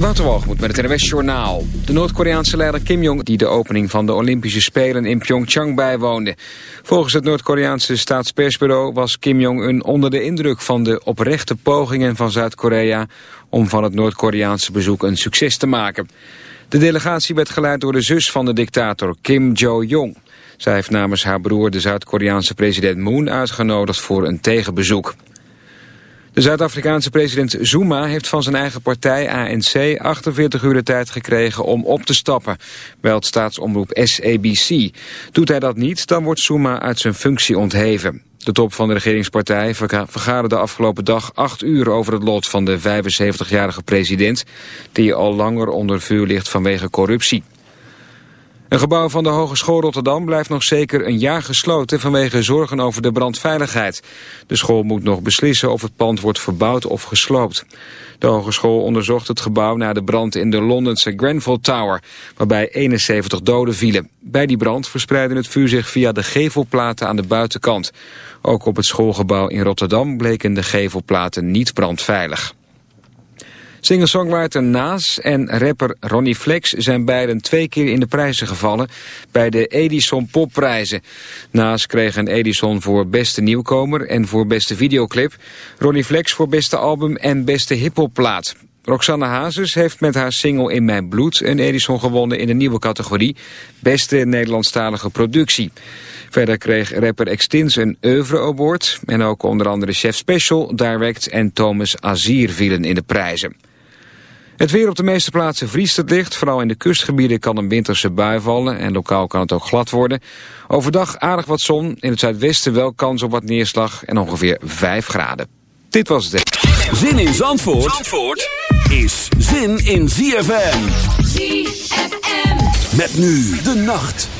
Waterwalgemoed met het NWS Journaal. De Noord-Koreaanse leider Kim Jong die de opening van de Olympische Spelen in Pyeongchang bijwoonde. Volgens het Noord-Koreaanse staatspersbureau was Kim Jong-un onder de indruk van de oprechte pogingen van Zuid-Korea om van het Noord-Koreaanse bezoek een succes te maken. De delegatie werd geleid door de zus van de dictator Kim Jo-jong. Zij heeft namens haar broer de Zuid-Koreaanse president Moon uitgenodigd voor een tegenbezoek. De Zuid-Afrikaanse president Zuma heeft van zijn eigen partij ANC 48 uur de tijd gekregen om op te stappen, meldt staatsomroep SABC. Doet hij dat niet, dan wordt Zuma uit zijn functie ontheven. De top van de regeringspartij vergaderde de afgelopen dag acht uur over het lot van de 75-jarige president, die al langer onder vuur ligt vanwege corruptie. Een gebouw van de Hogeschool Rotterdam blijft nog zeker een jaar gesloten vanwege zorgen over de brandveiligheid. De school moet nog beslissen of het pand wordt verbouwd of gesloopt. De hogeschool onderzocht het gebouw na de brand in de Londense Grenfell Tower, waarbij 71 doden vielen. Bij die brand verspreidde het vuur zich via de gevelplaten aan de buitenkant. Ook op het schoolgebouw in Rotterdam bleken de gevelplaten niet brandveilig. Singer-songwriter Naas en rapper Ronnie Flex zijn beiden twee keer in de prijzen gevallen bij de Edison Popprijzen. Naas kreeg een Edison voor beste nieuwkomer en voor beste videoclip. Ronnie Flex voor beste album en beste hiphopplaat. Roxanne Hazes heeft met haar single In Mijn Bloed een Edison gewonnen in een nieuwe categorie. Beste Nederlandstalige productie. Verder kreeg rapper Extins een Oeuvre Award. En ook onder andere Chef Special, Direct en Thomas Azier vielen in de prijzen. Het weer op de meeste plaatsen vriest het licht. Vooral in de kustgebieden kan een winterse bui vallen en lokaal kan het ook glad worden. Overdag aardig wat zon. In het zuidwesten wel kans op wat neerslag en ongeveer 5 graden. Dit was het. Zin in Zandvoort, Zandvoort is zin in ZFM. ZFM. Met nu de nacht.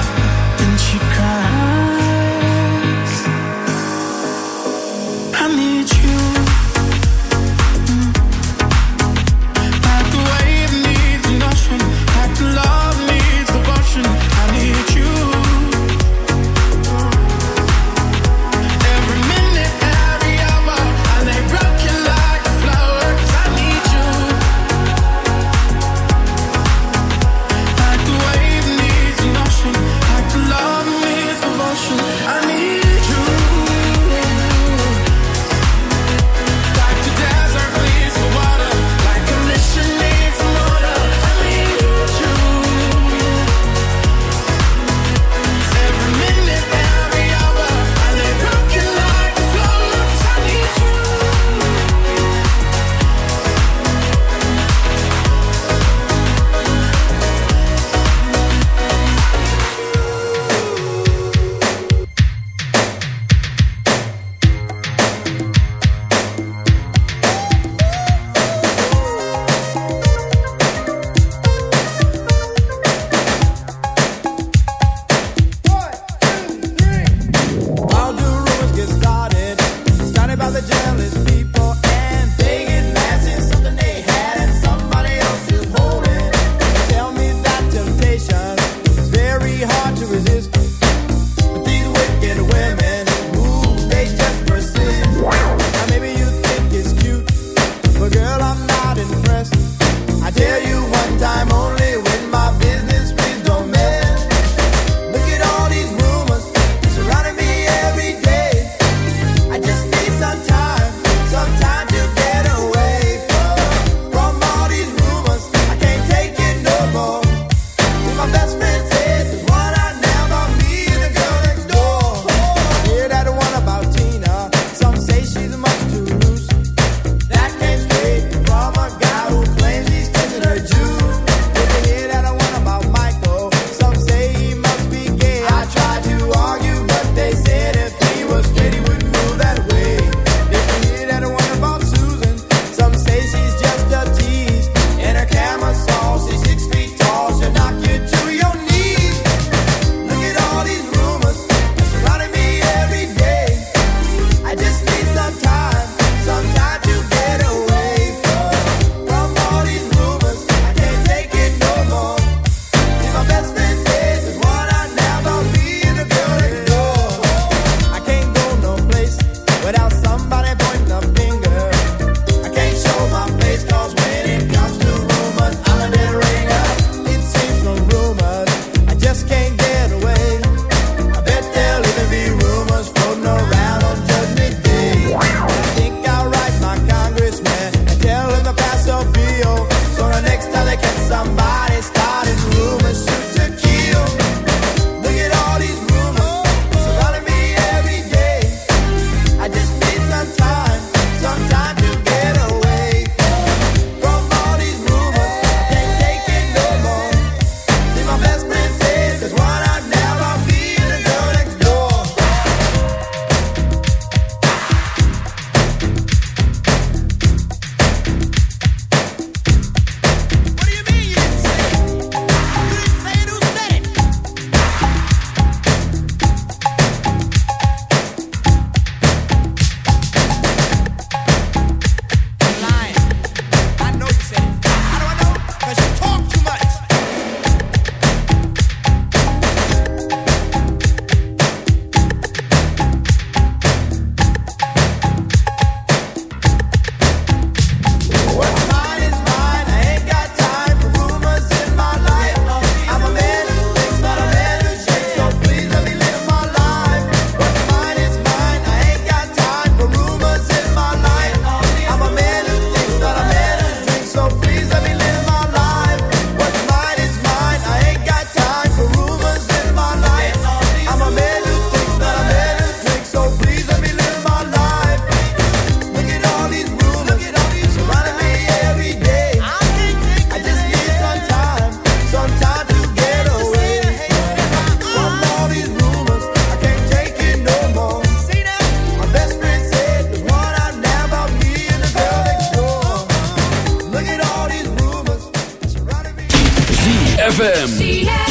ZFM.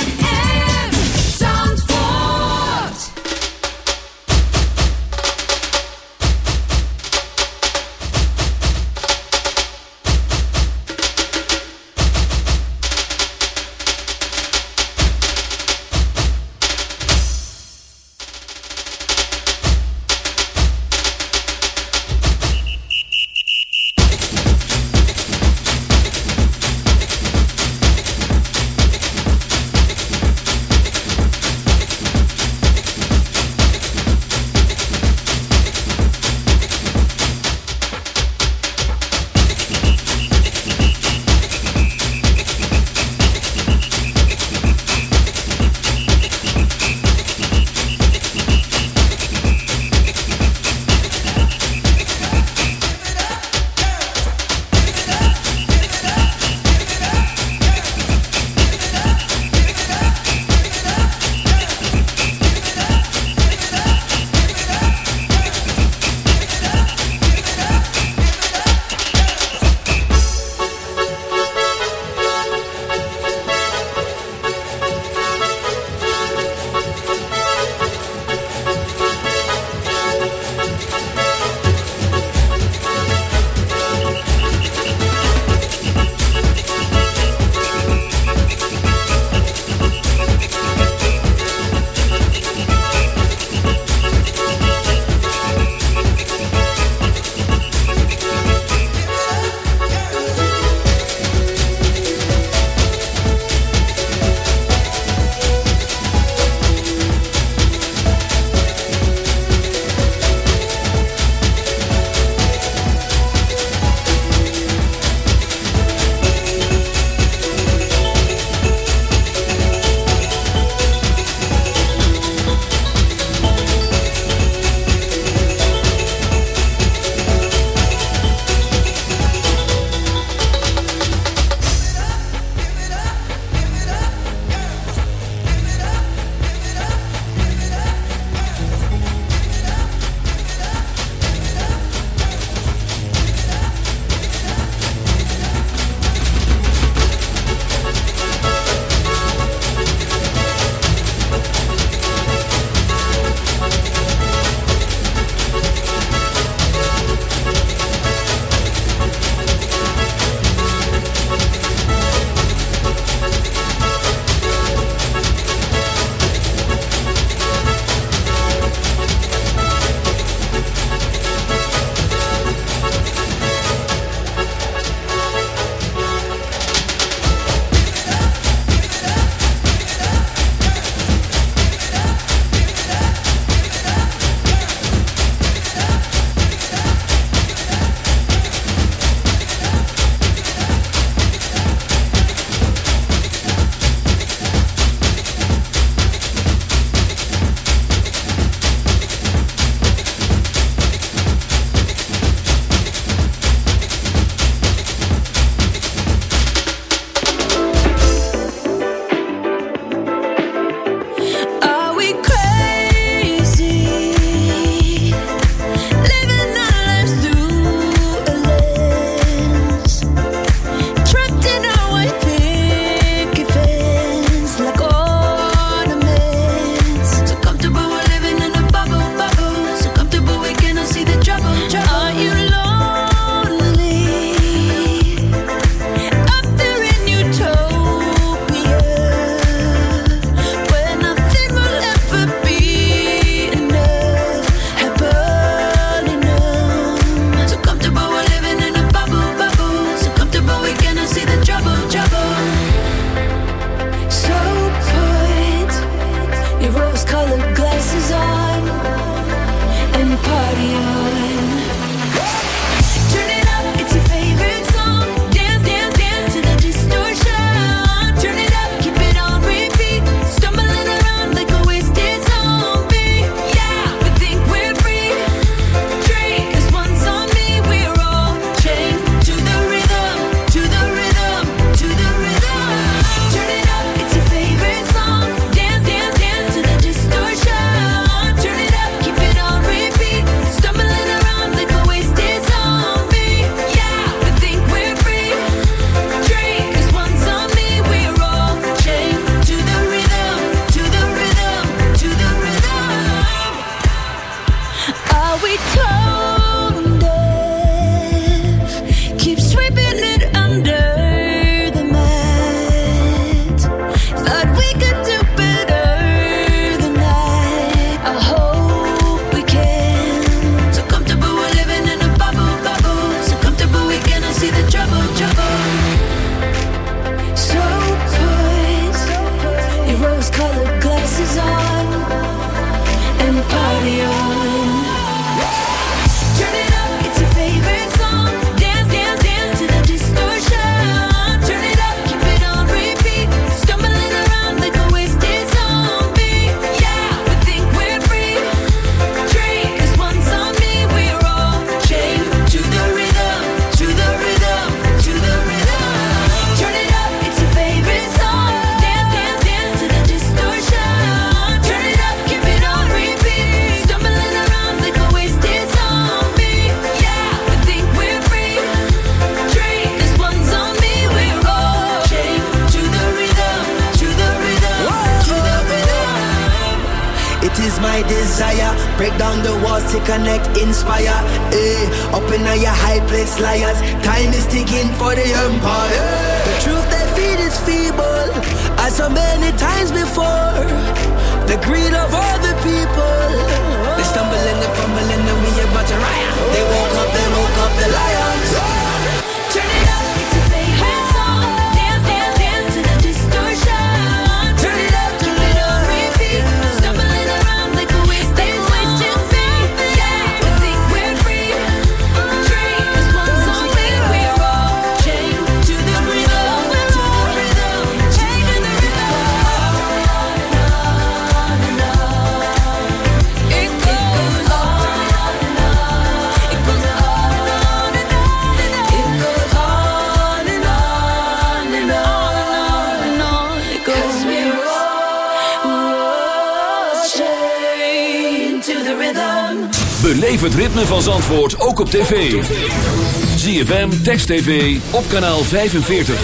ZFM, Text TV, op kanaal 45.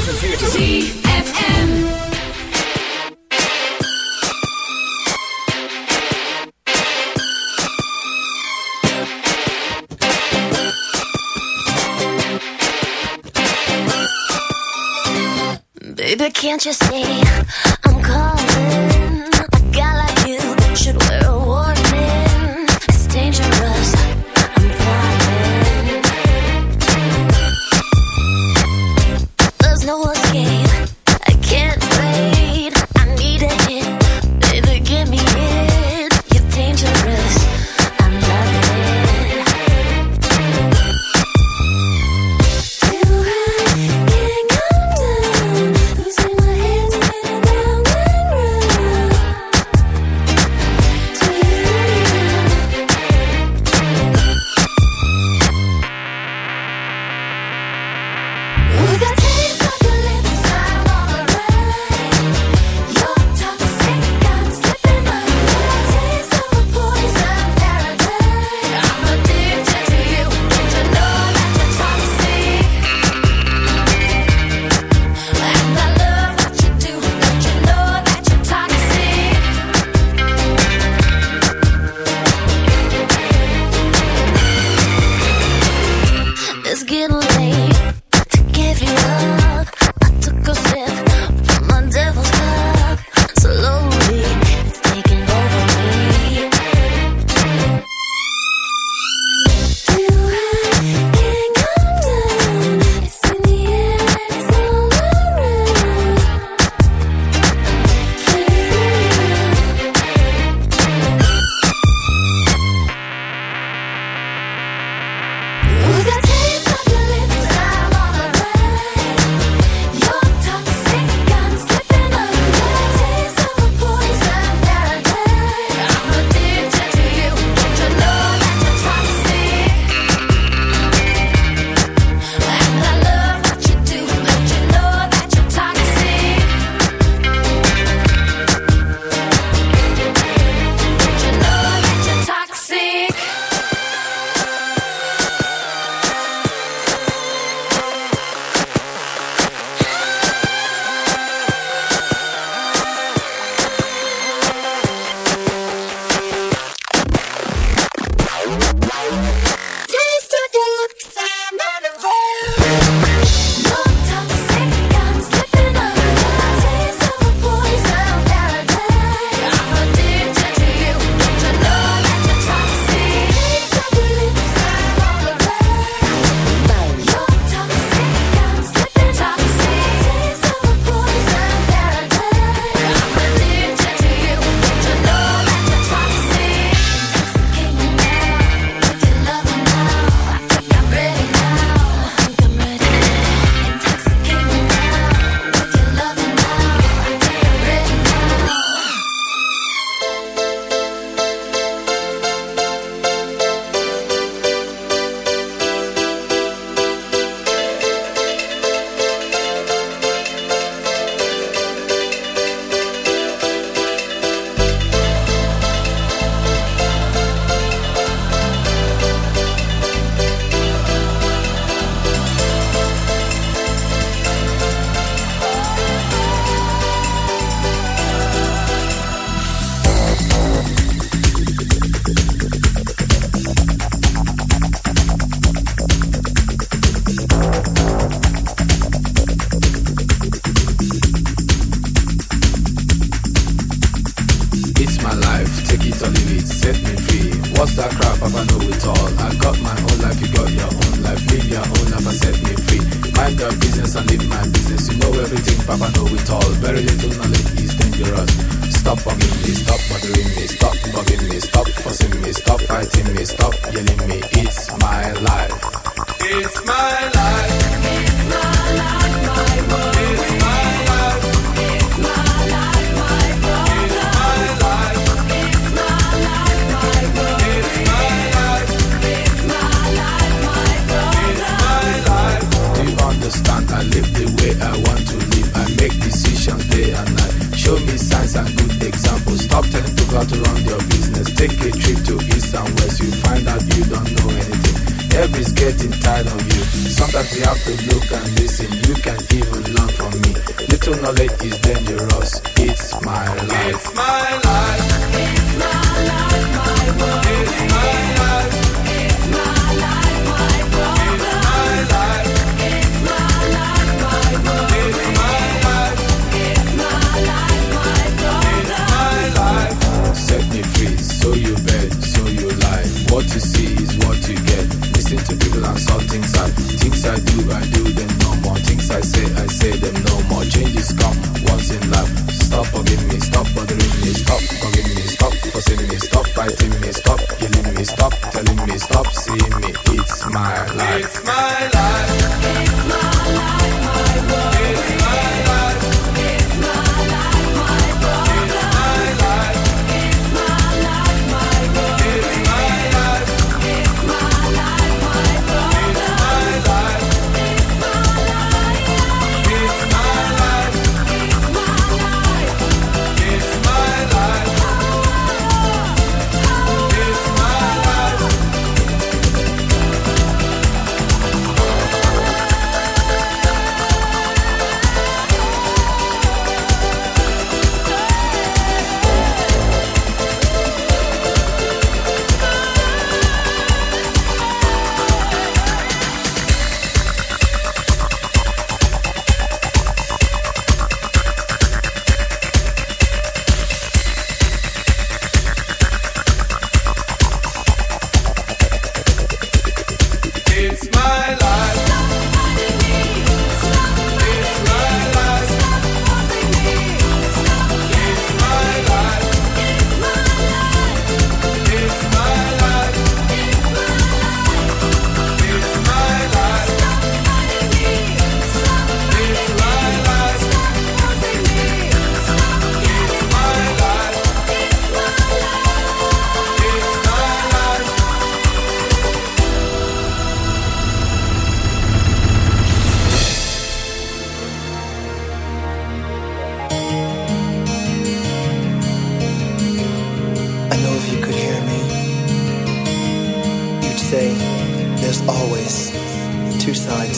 ZFM Baby, can't you see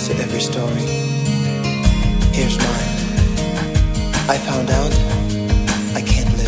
to every story. Here's mine. I found out I can't live.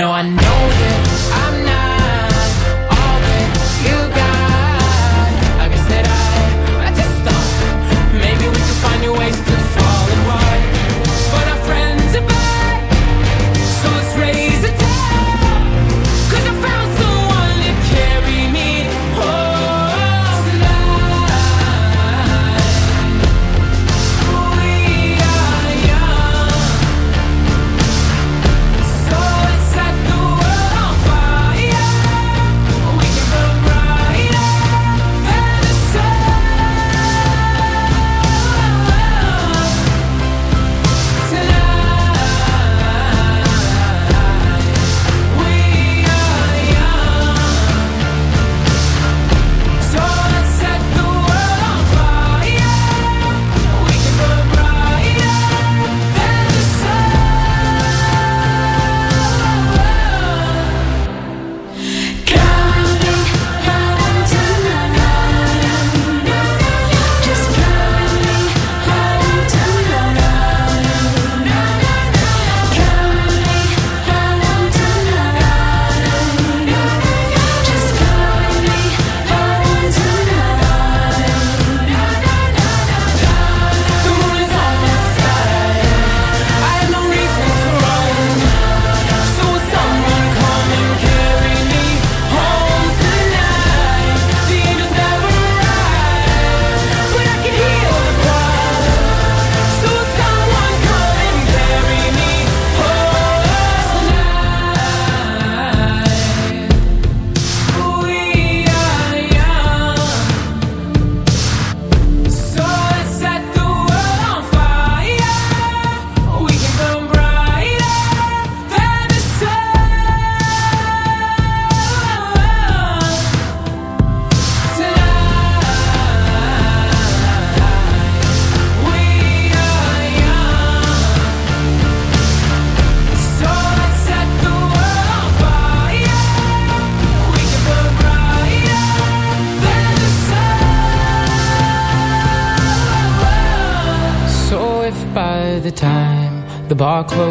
No, I know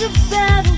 you